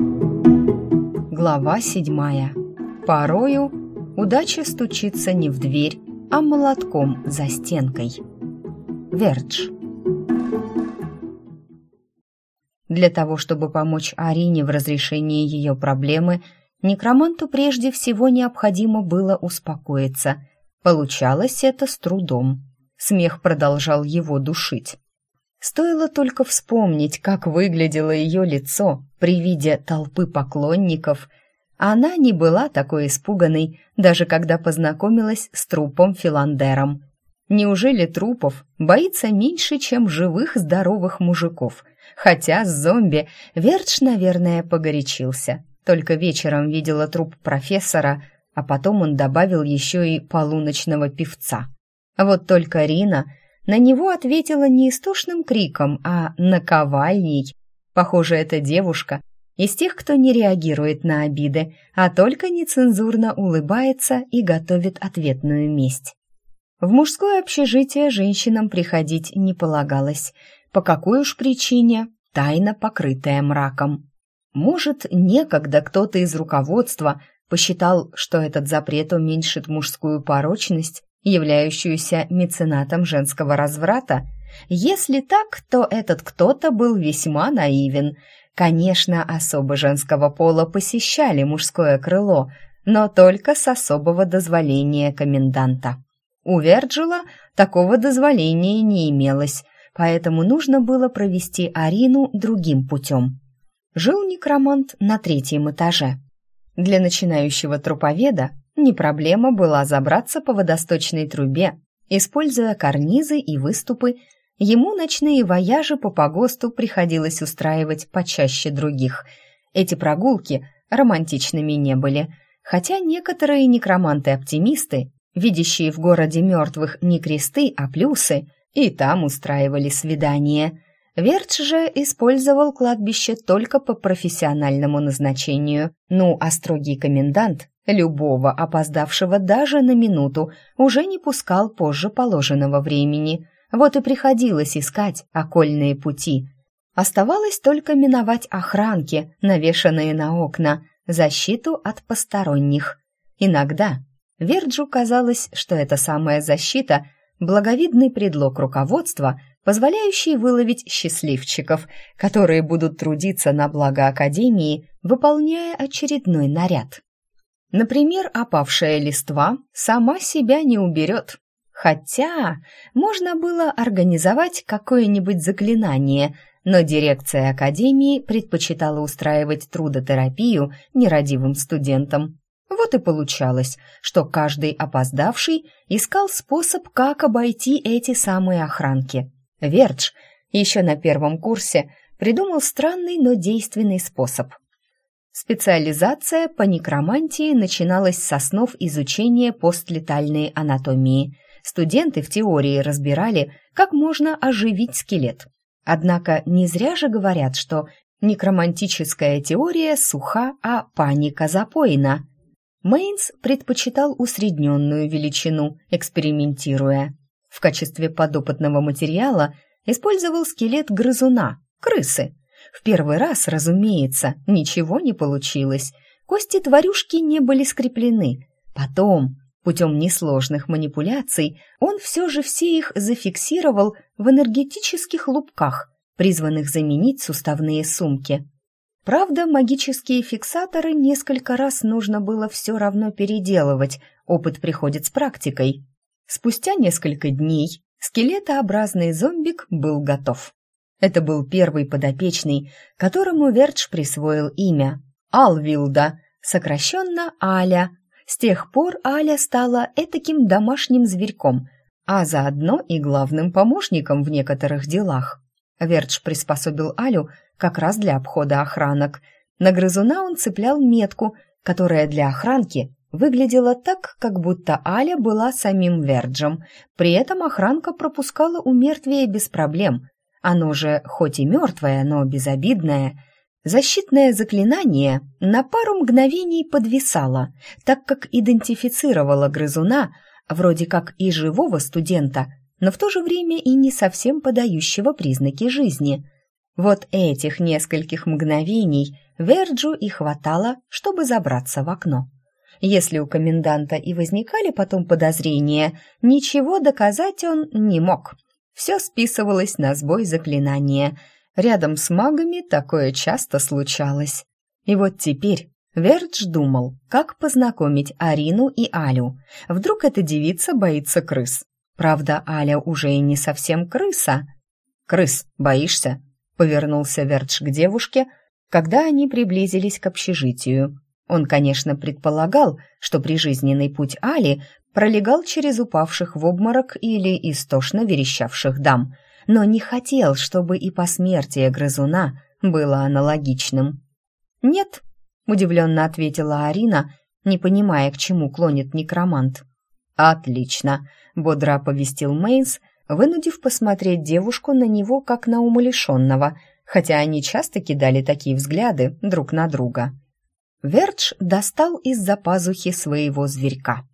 Глава седьмая. Порою удача стучится не в дверь, а молотком за стенкой. Вердж. Для того, чтобы помочь Арине в разрешении ее проблемы, некроманту прежде всего необходимо было успокоиться. Получалось это с трудом. Смех продолжал его душить. Стоило только вспомнить, как выглядело ее лицо при виде толпы поклонников. Она не была такой испуганной, даже когда познакомилась с трупом Филандером. Неужели трупов боится меньше, чем живых здоровых мужиков? Хотя с зомби Вердж, наверное, погорячился. Только вечером видела труп профессора, а потом он добавил еще и полуночного певца. Вот только Рина на него ответила не истошным криком, а наковальней. Похоже, эта девушка из тех, кто не реагирует на обиды, а только нецензурно улыбается и готовит ответную месть. В мужское общежитие женщинам приходить не полагалось. По какой уж причине? Тайна, покрытая мраком. Может, некогда кто-то из руководства посчитал, что этот запрет уменьшит мужскую порочность являющуюся меценатом женского разврата? Если так, то этот кто-то был весьма наивен. Конечно, особо женского пола посещали мужское крыло, но только с особого дозволения коменданта. У Верджила такого дозволения не имелось, поэтому нужно было провести Арину другим путем. Жил некромант на третьем этаже. Для начинающего труповеда не проблема была забраться по водосточной трубе, используя карнизы и выступы. Ему ночные вояжи по погосту приходилось устраивать почаще других. Эти прогулки романтичными не были, хотя некоторые некроманты-оптимисты, видящие в городе мертвых не кресты, а плюсы, и там устраивали свидания. Вердж же использовал кладбище только по профессиональному назначению, ну а строгий комендант Любого опоздавшего даже на минуту уже не пускал позже положенного времени. Вот и приходилось искать окольные пути. Оставалось только миновать охранки, навешанные на окна, защиту от посторонних. Иногда Верджу казалось, что эта самая защита – благовидный предлог руководства, позволяющий выловить счастливчиков, которые будут трудиться на благо Академии, выполняя очередной наряд. Например, опавшая листва сама себя не уберет. Хотя можно было организовать какое-нибудь заклинание, но дирекция академии предпочитала устраивать трудотерапию нерадивым студентам. Вот и получалось, что каждый опоздавший искал способ, как обойти эти самые охранки. Вердж еще на первом курсе придумал странный, но действенный способ. Специализация по некромантии начиналась с основ изучения постлетальной анатомии. Студенты в теории разбирали, как можно оживить скелет. Однако не зря же говорят, что некромантическая теория суха, а паника запоена. Мейнс предпочитал усредненную величину, экспериментируя. В качестве подопытного материала использовал скелет грызуна, крысы, в первый раз, разумеется, ничего не получилось. Кости тварюшки не были скреплены. Потом, путем несложных манипуляций, он все же все их зафиксировал в энергетических лупках, призванных заменить суставные сумки. Правда, магические фиксаторы несколько раз нужно было все равно переделывать, опыт приходит с практикой. Спустя несколько дней скелетообразный зомбик был готов. Это был первый подопечный, которому Вердж присвоил имя – Алвилда, сокращенно Аля. С тех пор Аля стала этаким домашним зверьком, а заодно и главным помощником в некоторых делах. Вердж приспособил Алю как раз для обхода охранок. На грызуна он цеплял метку, которая для охранки выглядела так, как будто Аля была самим Верджем. При этом охранка пропускала у мертвия без проблем – оно же хоть и мертвое, но безобидное. Защитное заклинание на пару мгновений подвисало, так как идентифицировало грызуна вроде как и живого студента, но в то же время и не совсем подающего признаки жизни. Вот этих нескольких мгновений Верджу и хватало, чтобы забраться в окно. Если у коменданта и возникали потом подозрения, ничего доказать он не мог. Все списывалось на сбой заклинания. Рядом с магами такое часто случалось. И вот теперь Вердж думал, как познакомить Арину и Алю. Вдруг эта девица боится крыс. Правда, Аля уже и не совсем крыса. «Крыс, боишься?» — повернулся Вердж к девушке, когда они приблизились к общежитию. Он, конечно, предполагал, что прижизненный путь Али пролегал через упавших в обморок или истошно верещавших дам, но не хотел, чтобы и посмертие грызуна было аналогичным. «Нет», — удивленно ответила Арина, не понимая, к чему клонит некромант. «Отлично», — бодро оповестил Мейнс, вынудив посмотреть девушку на него, как на умалишенного, хотя они часто кидали такие взгляды друг на друга. Вердж достал из-за пазухи своего зверька.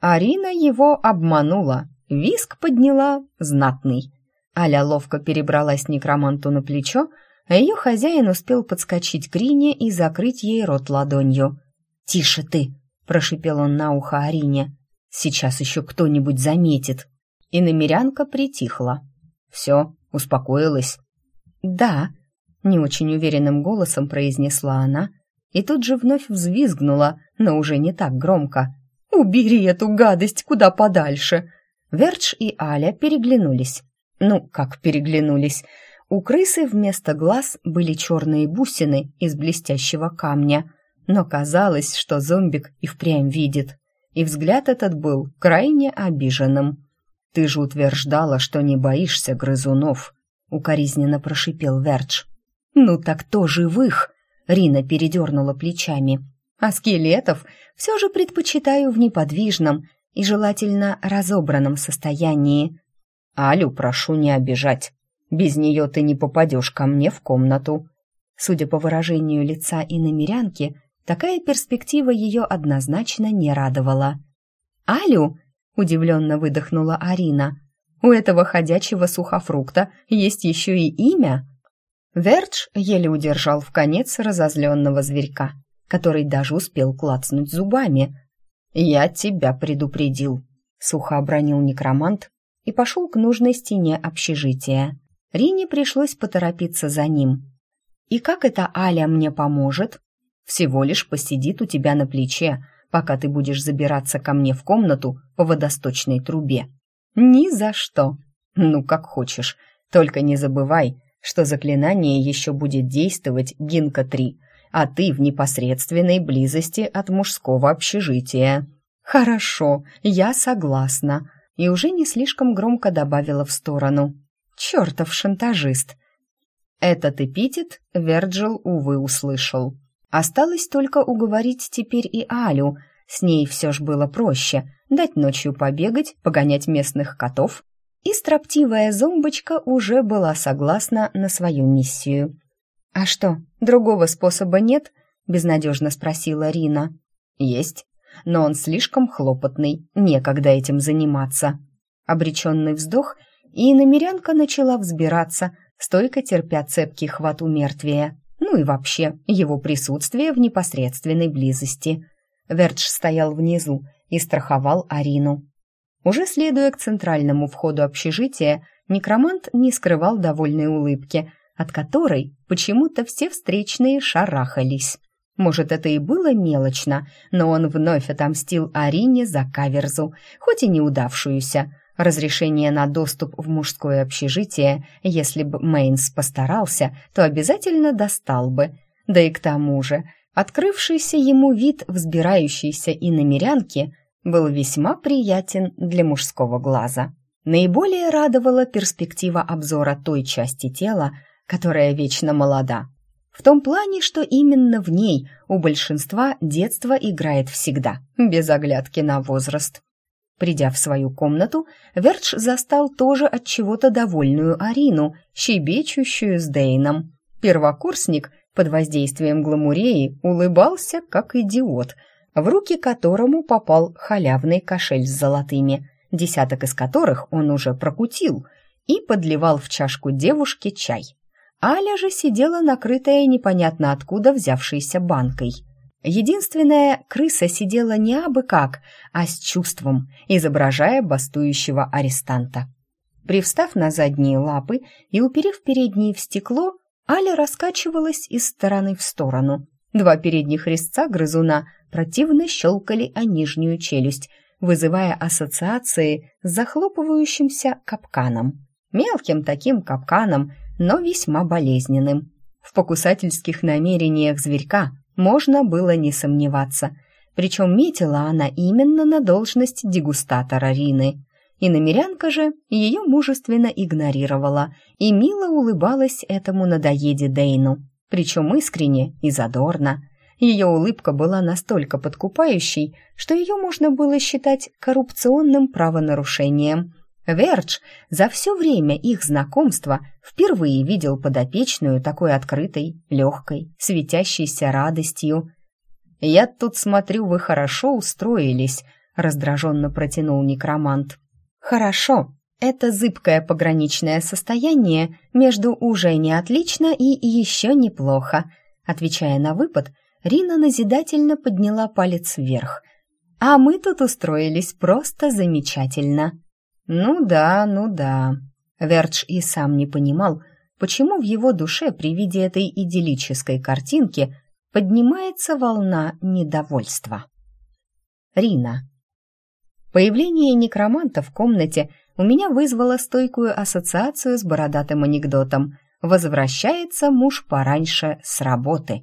Арина его обманула, виск подняла знатный. Аля ловко перебралась некроманту на плечо, а ее хозяин успел подскочить к Рине и закрыть ей рот ладонью. «Тише ты!» — прошипел он на ухо Арине. «Сейчас еще кто-нибудь заметит». И намерянка притихла. «Все, успокоилась?» «Да», — не очень уверенным голосом произнесла она, — и тут же вновь взвизгнула, но уже не так громко. «Убери эту гадость куда подальше!» Вердж и Аля переглянулись. Ну, как переглянулись. У крысы вместо глаз были черные бусины из блестящего камня. Но казалось, что зомбик и впрямь видит. И взгляд этот был крайне обиженным. «Ты же утверждала, что не боишься грызунов», — укоризненно прошипел Вердж. «Ну так кто живых?» Рина передернула плечами. «А скелетов все же предпочитаю в неподвижном и желательно разобранном состоянии. Алю прошу не обижать. Без нее ты не попадешь ко мне в комнату». Судя по выражению лица и намерянки, такая перспектива ее однозначно не радовала. «Алю?» — удивленно выдохнула Арина. «У этого ходячего сухофрукта есть еще и имя?» Вердж еле удержал в конец разозленного зверька, который даже успел клацнуть зубами. «Я тебя предупредил», — сухо обронил некромант и пошел к нужной стене общежития. Рине пришлось поторопиться за ним. «И как это Аля мне поможет?» «Всего лишь посидит у тебя на плече, пока ты будешь забираться ко мне в комнату по водосточной трубе». «Ни за что!» «Ну, как хочешь, только не забывай, что заклинание еще будет действовать Гинка-3, а ты в непосредственной близости от мужского общежития. Хорошо, я согласна. И уже не слишком громко добавила в сторону. Чертов шантажист. Этот эпитет Верджил, увы, услышал. Осталось только уговорить теперь и Алю. С ней все ж было проще. Дать ночью побегать, погонять местных котов и строптивая зомбочка уже была согласна на свою миссию. «А что, другого способа нет?» — безнадежно спросила Рина. «Есть, но он слишком хлопотный, некогда этим заниматься». Обреченный вздох, и намерянка начала взбираться, стойко терпя цепкий хват у мертвия. Ну и вообще, его присутствие в непосредственной близости. Вердж стоял внизу и страховал Арину. Уже следуя к центральному входу общежития, некромант не скрывал довольной улыбки, от которой почему-то все встречные шарахались. Может, это и было мелочно, но он вновь отомстил Арине за каверзу, хоть и неудавшуюся. Разрешение на доступ в мужское общежитие, если бы Мейнс постарался, то обязательно достал бы. Да и к тому же, открывшийся ему вид взбирающейся и намерянки был весьма приятен для мужского глаза. Наиболее радовала перспектива обзора той части тела, которая вечно молода. В том плане, что именно в ней у большинства детство играет всегда, без оглядки на возраст. Придя в свою комнату, Вердж застал тоже от чего-то довольную Арину, щебечущую с Дейном. Первокурсник под воздействием гламуреи улыбался, как идиот – в руки которому попал халявный кошель с золотыми, десяток из которых он уже прокутил, и подливал в чашку девушки чай. Аля же сидела накрытая непонятно откуда взявшейся банкой. Единственная крыса сидела не абы как, а с чувством, изображая бастующего арестанта. Привстав на задние лапы и уперев передние в стекло, Аля раскачивалась из стороны в сторону. Два передних резца грызуна противно щелкали о нижнюю челюсть, вызывая ассоциации с захлопывающимся капканом. Мелким таким капканом, но весьма болезненным. В покусательских намерениях зверька можно было не сомневаться. Причем метила она именно на должность дегустатора Рины. И намерянка же ее мужественно игнорировала и мило улыбалась этому надоеде Дейну. Причем искренне и задорно. Ее улыбка была настолько подкупающей, что ее можно было считать коррупционным правонарушением. Вердж за все время их знакомства впервые видел подопечную такой открытой, легкой, светящейся радостью. «Я тут смотрю, вы хорошо устроились», — раздраженно протянул некромант. «Хорошо. Это зыбкое пограничное состояние между уже не отлично и еще неплохо», отвечая на выпад, Рина назидательно подняла палец вверх. «А мы тут устроились просто замечательно». «Ну да, ну да». Вердж и сам не понимал, почему в его душе при виде этой идиллической картинки поднимается волна недовольства. Рина. Появление некроманта в комнате у меня вызвало стойкую ассоциацию с бородатым анекдотом «Возвращается муж пораньше с работы».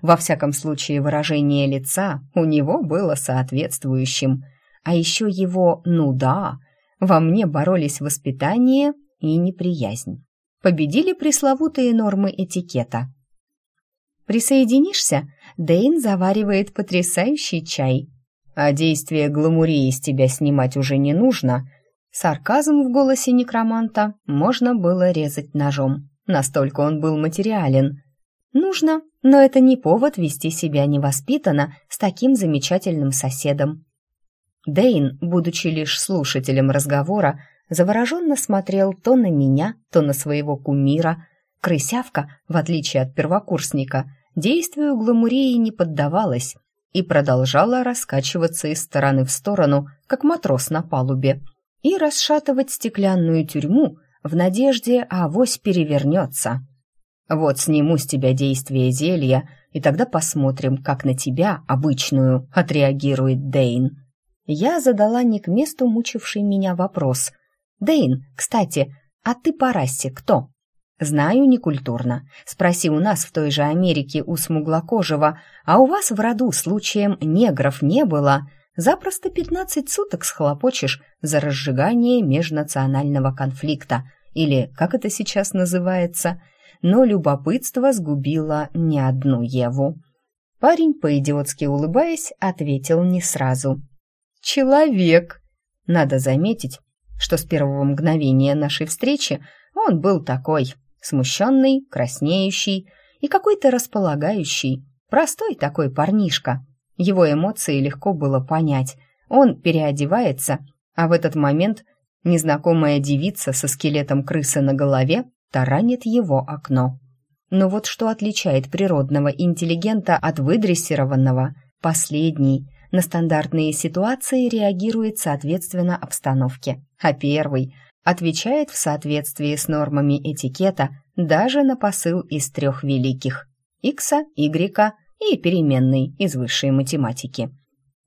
Во всяком случае, выражение лица у него было соответствующим. А еще его «ну да» во мне боролись воспитание и неприязнь. Победили пресловутые нормы этикета. «Присоединишься?» Дейн заваривает потрясающий чай. «А действие гламурии с тебя снимать уже не нужно», Сарказм в голосе некроманта можно было резать ножом. Настолько он был материален. Нужно, но это не повод вести себя невоспитанно с таким замечательным соседом. Дейн, будучи лишь слушателем разговора, завороженно смотрел то на меня, то на своего кумира. Крысявка, в отличие от первокурсника, действию гламурии не поддавалась и продолжала раскачиваться из стороны в сторону, как матрос на палубе, и расшатывать стеклянную тюрьму в надежде, авось перевернется. Вот сниму с тебя действие зелья, и тогда посмотрим, как на тебя, обычную, отреагирует Дейн. Я задала не к месту мучивший меня вопрос. Дейн, кстати, а ты по расе кто? Знаю, некультурно. Спроси у нас в той же Америке у смуглокожего, а у вас в роду случаем негров не было? Запросто пятнадцать суток схлопочешь за разжигание межнационального конфликта. Или, как это сейчас называется – но любопытство сгубило не одну Еву. Парень, по-идиотски улыбаясь, ответил не сразу. «Человек!» Надо заметить, что с первого мгновения нашей встречи он был такой, смущенный, краснеющий и какой-то располагающий, простой такой парнишка. Его эмоции легко было понять. Он переодевается, а в этот момент незнакомая девица со скелетом крысы на голове таранит его окно. Но вот что отличает природного интеллигента от выдрессированного? Последний на стандартные ситуации реагирует соответственно обстановке, а первый отвечает в соответствии с нормами этикета даже на посыл из трех великих – икса, игрека и переменной из высшей математики.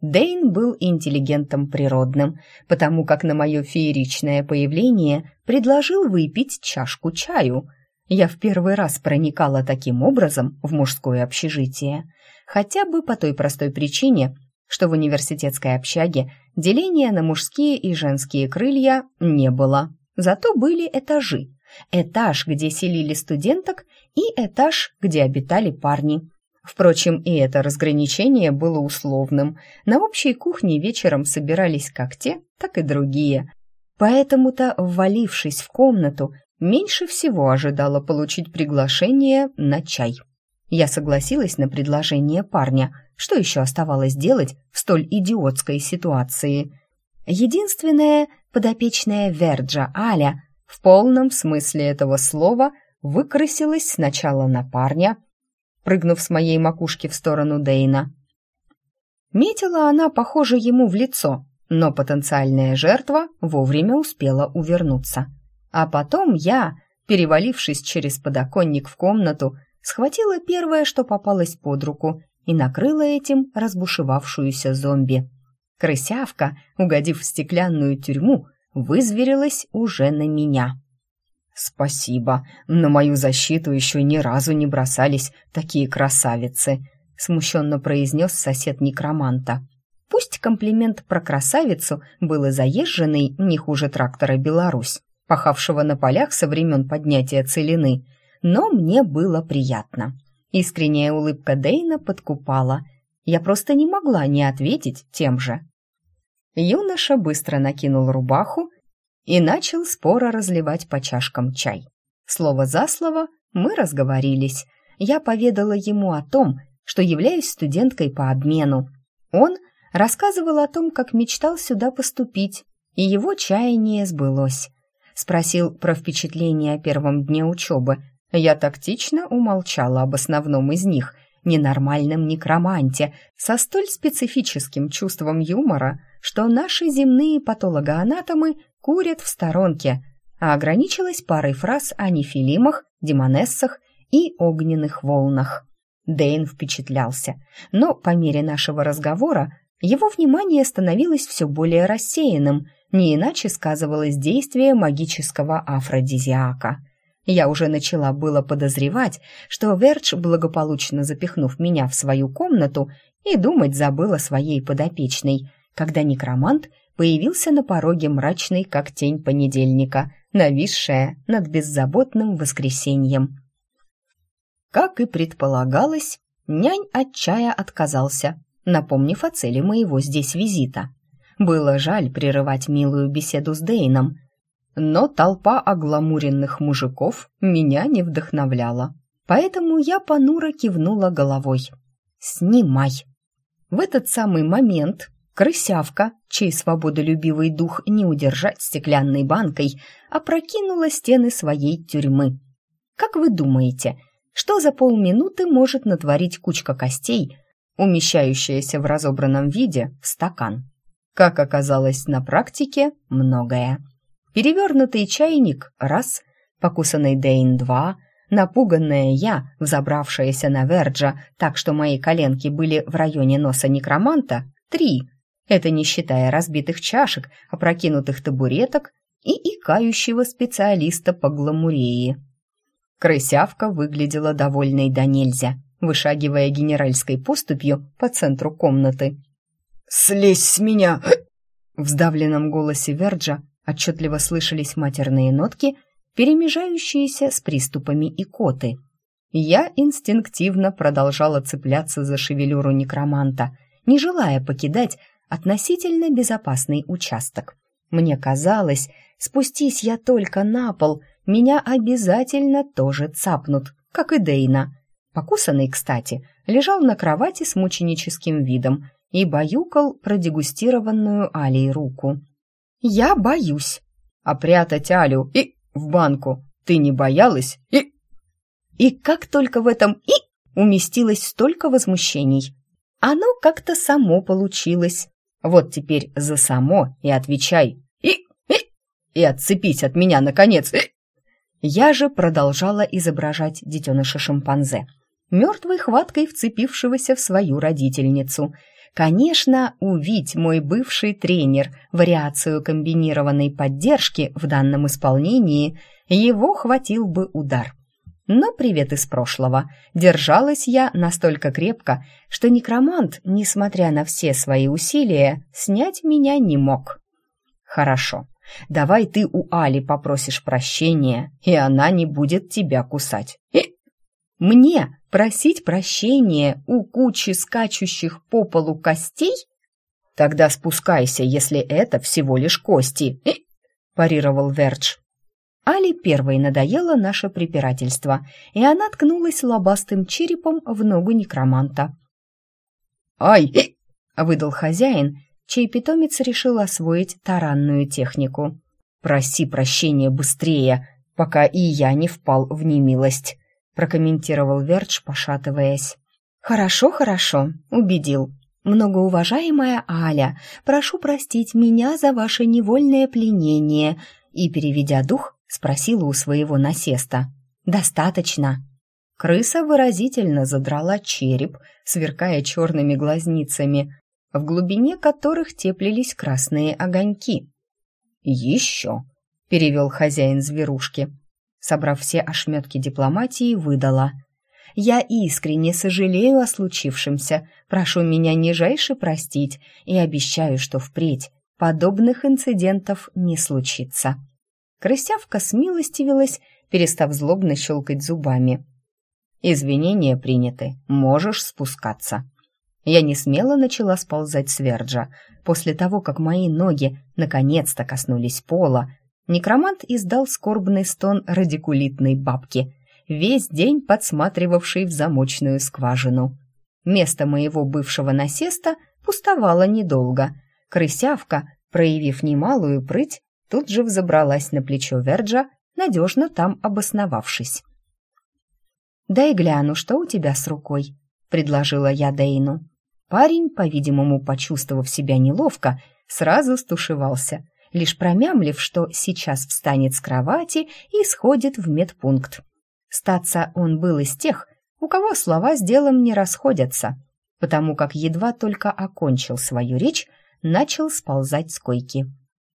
Дейн был интеллигентом природным, потому как на мое фееричное появление предложил выпить чашку чаю. Я в первый раз проникала таким образом в мужское общежитие, хотя бы по той простой причине, что в университетской общаге деления на мужские и женские крылья не было. Зато были этажи. Этаж, где селили студенток, и этаж, где обитали парни – Впрочем, и это разграничение было условным. На общей кухне вечером собирались как те, так и другие. Поэтому-то, ввалившись в комнату, меньше всего ожидала получить приглашение на чай. Я согласилась на предложение парня. Что еще оставалось делать в столь идиотской ситуации? Единственная подопечная Верджа Аля в полном смысле этого слова выкрасилась сначала на парня, прыгнув с моей макушки в сторону Дейна. Метила она, похоже, ему в лицо, но потенциальная жертва вовремя успела увернуться. А потом я, перевалившись через подоконник в комнату, схватила первое, что попалось под руку, и накрыла этим разбушевавшуюся зомби. Крысявка, угодив в стеклянную тюрьму, вызверилась уже на меня. «Спасибо, на мою защиту еще ни разу не бросались такие красавицы», смущенно произнес сосед некроманта. Пусть комплимент про красавицу был и заезженный не хуже трактора «Беларусь», пахавшего на полях со времен поднятия целины, но мне было приятно. Искренняя улыбка Дейна подкупала. Я просто не могла не ответить тем же. Юноша быстро накинул рубаху и начал споро разливать по чашкам чай. Слово за слово мы разговорились. Я поведала ему о том, что являюсь студенткой по обмену. Он рассказывал о том, как мечтал сюда поступить, и его чаяние сбылось. Спросил про впечатления о первом дне учебы. Я тактично умолчала об основном из них, ненормальном некроманте, со столь специфическим чувством юмора, что наши земные патологоанатомы курят в сторонке, а ограничилась парой фраз о нефилимах, демонессах и огненных волнах. Дэйн впечатлялся, но по мере нашего разговора его внимание становилось все более рассеянным, не иначе сказывалось действие магического афродизиака. Я уже начала было подозревать, что Вердж, благополучно запихнув меня в свою комнату, и думать забыл о своей подопечной, когда некромант появился на пороге мрачный, как тень понедельника, нависшая над беззаботным воскресеньем. Как и предполагалось, нянь от чая отказался, напомнив о цели моего здесь визита. Было жаль прерывать милую беседу с Дейном, но толпа огламуренных мужиков меня не вдохновляла, поэтому я понуро кивнула головой. «Снимай!» В этот самый момент крысявка, чей свободолюбивый дух не удержать стеклянной банкой, опрокинула стены своей тюрьмы. Как вы думаете, что за полминуты может натворить кучка костей, умещающаяся в разобранном виде в стакан. Как оказалось на практике, многое. Перевернутый чайник – раз, покусанный Дейн – два, напуганная я, взобравшаяся на Верджа, так что мои коленки были в районе носа некроманта – три. Это не считая разбитых чашек, опрокинутых табуреток и икающего специалиста по гламурее. Крысявка выглядела довольной до нельзя, вышагивая генеральской поступью по центру комнаты. «Слезь с меня!» В сдавленном голосе Верджа отчетливо слышались матерные нотки, перемежающиеся с приступами икоты. Я инстинктивно продолжала цепляться за шевелюру некроманта, не желая покидать относительно безопасный участок. Мне казалось, спустись я только на пол, меня обязательно тоже цапнут, как и Дейна. Покусанный, кстати, лежал на кровати с мученическим видом и баюкал продегустированную Алей руку. «Я боюсь!» «А прятать Алю и в банку ты не боялась и...» И как только в этом «и» уместилось столько возмущений. Оно как-то само получилось. Вот теперь за само и отвечай «и» и, и отцепись от меня, наконец, и, я же продолжала изображать детеныша шимпанзе, мертвой хваткой вцепившегося в свою родительницу. Конечно, увидеть мой бывший тренер вариацию комбинированной поддержки в данном исполнении, его хватил бы удар. Но привет из прошлого. Держалась я настолько крепко, что некромант, несмотря на все свои усилия, снять меня не мог. Хорошо, Давай ты у Али попросишь прощения, и она не будет тебя кусать. И мне просить прощения у кучи скачущих по полу костей? Тогда спускайся, если это всего лишь кости, и парировал Вердж. Али первой надоело наше препирательство, и она ткнулась лобастым черепом в ногу некроманта. «Ай!» — выдал хозяин чей питомец решил освоить таранную технику. «Проси прощения быстрее!» — пока и я не впал в немилость», — прокомментировал Вердж, пошатываясь. «Хорошо, хорошо», — убедил. «Многоуважаемая Аля, прошу простить меня за ваше невольное пленение», и, переведя дух, спросила у своего насеста. «Достаточно». Крыса выразительно задрала череп, сверкая черными глазницами, в глубине которых теплились красные огоньки. «Еще», — перевел хозяин зверушки. Собрав все ошметки дипломатии, выдала. «Я искренне сожалею о случившемся, прошу меня нижайше простить и обещаю, что впредь подобных инцидентов не случится». Крысявка смилостивилась, перестав злобно щелкать зубами. «Извинения приняты, можешь спускаться». Я не смело начала сползать с Верджа. После того, как мои ноги наконец-то коснулись пола, некромант издал скорбный стон радикулитной бабки, весь день подсматривавшей в замочную скважину. Место моего бывшего насеста пустовало недолго. Крысявка, проявив немалую прыть, тут же взобралась на плечо Верджа, надежно там обосновавшись. «Дай гляну, что у тебя с рукой», — предложила я Дейну. Парень, по-видимому, почувствовав себя неловко, сразу стушевался, лишь промямлив, что сейчас встанет с кровати и сходит в медпункт. Статься он был из тех, у кого слова с делом не расходятся, потому как едва только окончил свою речь, начал сползать с койки.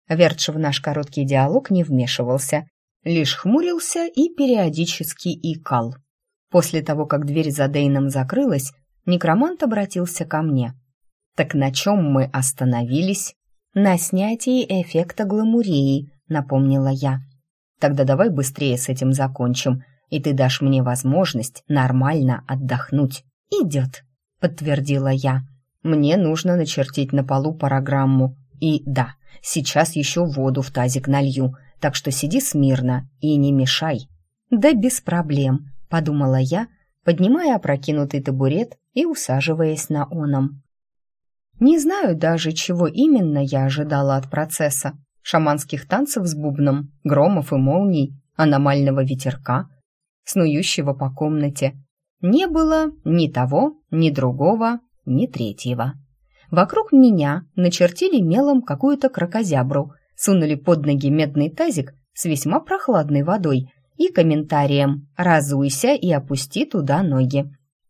Вертш в наш короткий диалог не вмешивался, лишь хмурился и периодически икал. После того, как дверь за Дейном закрылась, некромант обратился ко мне. «Так на чем мы остановились?» «На снятии эффекта гламурии», — напомнила я. «Тогда давай быстрее с этим закончим, и ты дашь мне возможность нормально отдохнуть». «Идет», — подтвердила я. «Мне нужно начертить на полу программу. И да, сейчас еще воду в тазик налью, так что сиди смирно и не мешай». «Да без проблем», подумала я, поднимая опрокинутый табурет и усаживаясь на оном. Не знаю даже, чего именно я ожидала от процесса. Шаманских танцев с бубном, громов и молний, аномального ветерка, снующего по комнате. Не было ни того, ни другого, ни третьего. Вокруг меня начертили мелом какую-то крокозябру, сунули под ноги медный тазик с весьма прохладной водой и комментарием «разуйся и опусти туда ноги».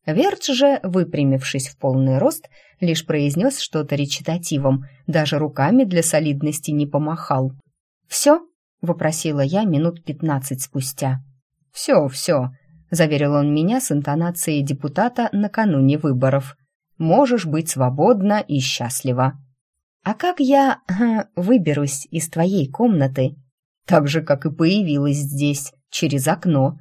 Вердж же, выпрямившись в полный рост, лишь произнес что-то речитативом, даже руками для солидности не помахал. «Все?» — вопросила я минут пятнадцать спустя. «Все, все», — заверил он меня с интонацией депутата накануне выборов. «Можешь быть свободна и счастлива». «А как я э, выберусь из твоей комнаты?» «Так же, как и появилась здесь», через окно.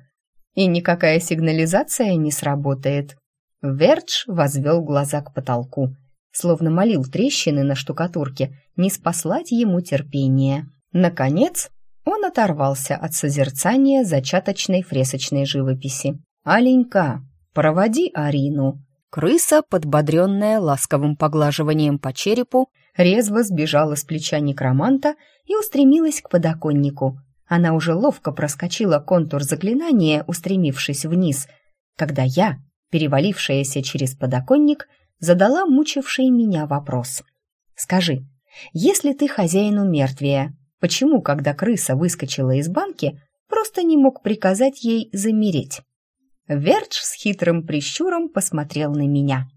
И никакая сигнализация не сработает. Вердж возвел глаза к потолку, словно молил трещины на штукатурке не спаслать ему терпение. Наконец, он оторвался от созерцания зачаточной фресочной живописи. «Аленька, проводи Арину». Крыса, подбодренная ласковым поглаживанием по черепу, резво сбежала с плеча некроманта и устремилась к подоконнику, она уже ловко проскочила контур заклинания, устремившись вниз, когда я, перевалившаяся через подоконник, задала мучивший меня вопрос. «Скажи, если ты хозяину мертвия, почему, когда крыса выскочила из банки, просто не мог приказать ей замереть?» Вердж с хитрым прищуром посмотрел на меня.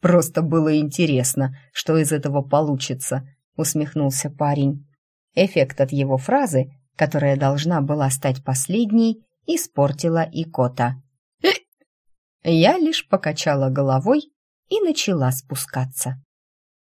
«Просто было интересно, что из этого получится», — усмехнулся парень. Эффект от его фразы которая должна была стать последней, испортила и кота. Я лишь покачала головой и начала спускаться.